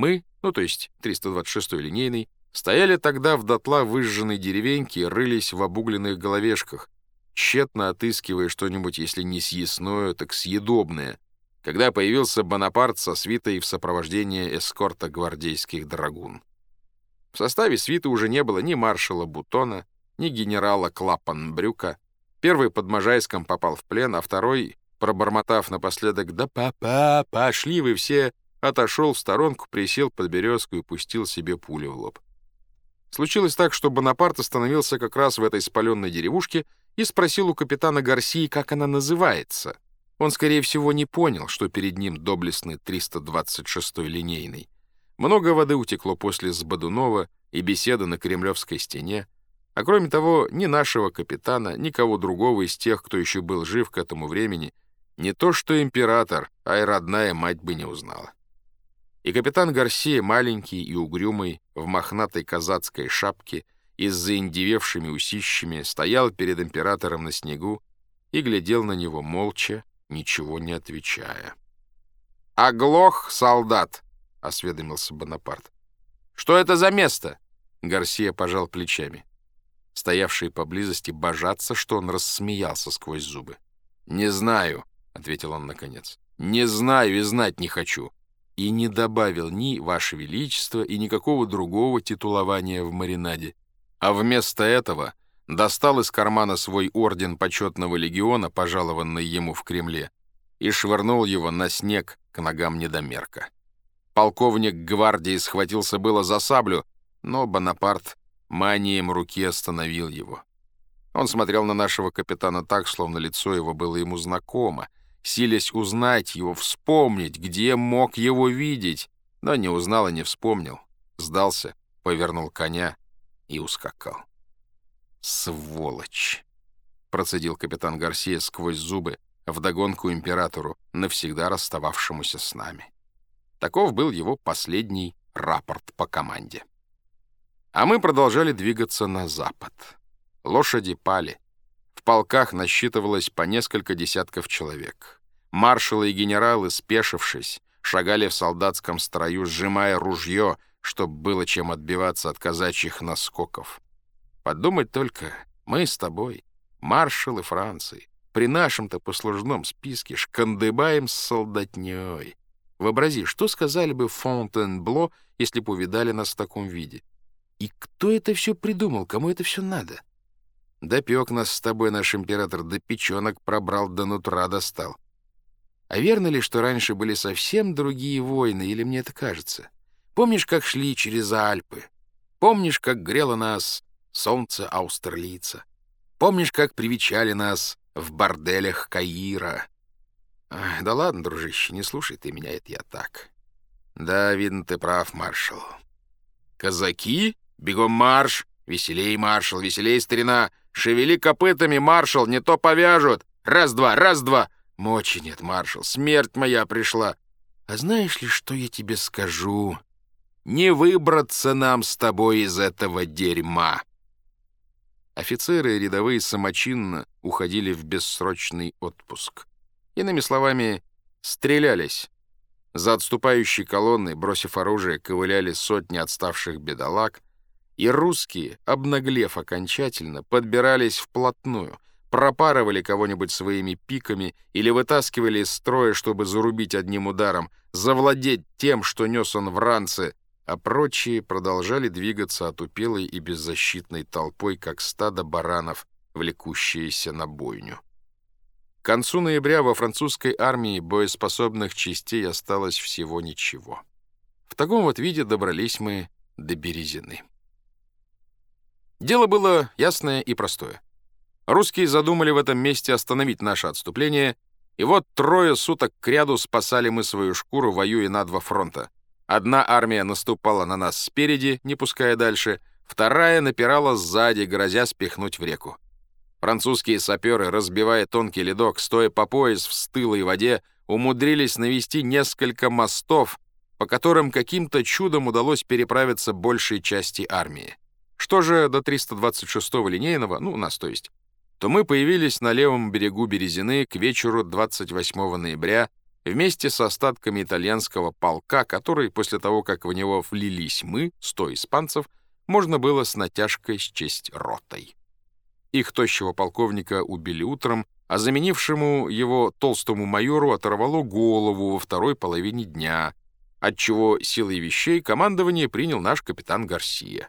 Мы, ну то есть 326-й линейный, стояли тогда в дотла выжженной деревеньке и рылись в обугленных головешках, тщетно отыскивая что-нибудь, если не съестное, так съедобное, когда появился Бонапарт со свитой в сопровождении эскорта гвардейских драгун. В составе свиты уже не было ни маршала Бутона, ни генерала Клапанбрюка. Первый под Можайском попал в плен, а второй, пробормотав напоследок «Да папа, пошли вы все!», отошел в сторонку, присел под березку и пустил себе пулю в лоб. Случилось так, что Бонапарт остановился как раз в этой спаленной деревушке и спросил у капитана Гарсии, как она называется. Он, скорее всего, не понял, что перед ним доблестный 326-й линейный. Много воды утекло после Сбодунова и беседы на Кремлевской стене, а кроме того, ни нашего капитана, никого другого из тех, кто еще был жив к этому времени, не то что император, а и родная мать бы не узнала. И капитан Гарсия, маленький и угрюмый, в мохнатой казацкой шапке и с заиндевевшими усищами, стоял перед императором на снегу и глядел на него молча, ничего не отвечая. «Оглох, солдат!» — осведомился Бонапарт. «Что это за место?» Гарсия пожал плечами. Стоявшие поблизости божатся, что он рассмеялся сквозь зубы. «Не знаю», — ответил он наконец. «Не знаю и знать не хочу». И не добавил ни «Ваше Величество» и никакого другого титулования в маринаде. А вместо этого достал из кармана свой орден почетного легиона, пожалованный ему в Кремле, и швырнул его на снег к ногам недомерка. Полковник гвардии схватился было за саблю, но Бонапарт манием руки остановил его. Он смотрел на нашего капитана так, словно лицо его было ему знакомо, силясь узнать его, вспомнить, где мог его видеть, но не узнал и не вспомнил. Сдался, повернул коня и ускакал. «Сволочь!» — процедил капитан Гарсия сквозь зубы, вдогонку императору, навсегда расстававшемуся с нами. Таков был его последний рапорт по команде. А мы продолжали двигаться на запад. Лошади пали. В полках насчитывалось по несколько десятков человек. Маршалы и генералы, спешившись, шагали в солдатском строю, сжимая ружье, чтобы было чем отбиваться от казачьих наскоков. Подумать только, мы с тобой, маршалы Франции, при нашем-то послужном списке шкандыбаем с солдатней. Вообрази, что сказали бы Фонтенбло, если бы увидали нас в таком виде? И кто это все придумал, кому это все надо? Допек нас с тобой наш император, до печенок пробрал, до нутра достал. А верно ли, что раньше были совсем другие войны, или мне это кажется? Помнишь, как шли через Альпы? Помнишь, как грело нас солнце Аустерлица? Помнишь, как привечали нас в борделях Каира? Ах, да ладно, дружище, не слушай ты меня, это я так. Да, видно, ты прав, маршал. Казаки? Бегом марш! Веселей, маршал, веселей, старина! Шевели копытами, маршал, не то повяжут! Раз-два, раз-два! Мочи нет, маршал, смерть моя пришла. А знаешь ли, что я тебе скажу? Не выбраться нам с тобой из этого дерьма. Офицеры и рядовые самочинно уходили в бессрочный отпуск. Иными словами, стрелялись. За отступающей колонной, бросив оружие, ковыляли сотни отставших бедолаг, и русские, обнаглев окончательно, подбирались вплотную, пропарывали кого-нибудь своими пиками или вытаскивали из строя, чтобы зарубить одним ударом, завладеть тем, что нес он в ранце, а прочие продолжали двигаться отупелой и беззащитной толпой, как стадо баранов, влекущиеся на бойню. К концу ноября во французской армии боеспособных частей осталось всего ничего. В таком вот виде добрались мы до Березины. Дело было ясное и простое. Русские задумали в этом месте остановить наше отступление, и вот трое суток кряду спасали мы свою шкуру, воюя на два фронта. Одна армия наступала на нас спереди, не пуская дальше, вторая напирала сзади, грозя спихнуть в реку. Французские саперы, разбивая тонкий ледок, стоя по пояс в стылой воде, умудрились навести несколько мостов, по которым каким-то чудом удалось переправиться большей части армии. Что же до 326-го линейного, ну, нас то есть, то мы появились на левом берегу Березины к вечеру 28 ноября вместе с остатками итальянского полка, который, после того, как в него влились мы, сто испанцев, можно было с натяжкой счесть ротой. Их тощего полковника убили утром, а заменившему его толстому майору оторвало голову во второй половине дня, отчего силой вещей командование принял наш капитан Гарсия.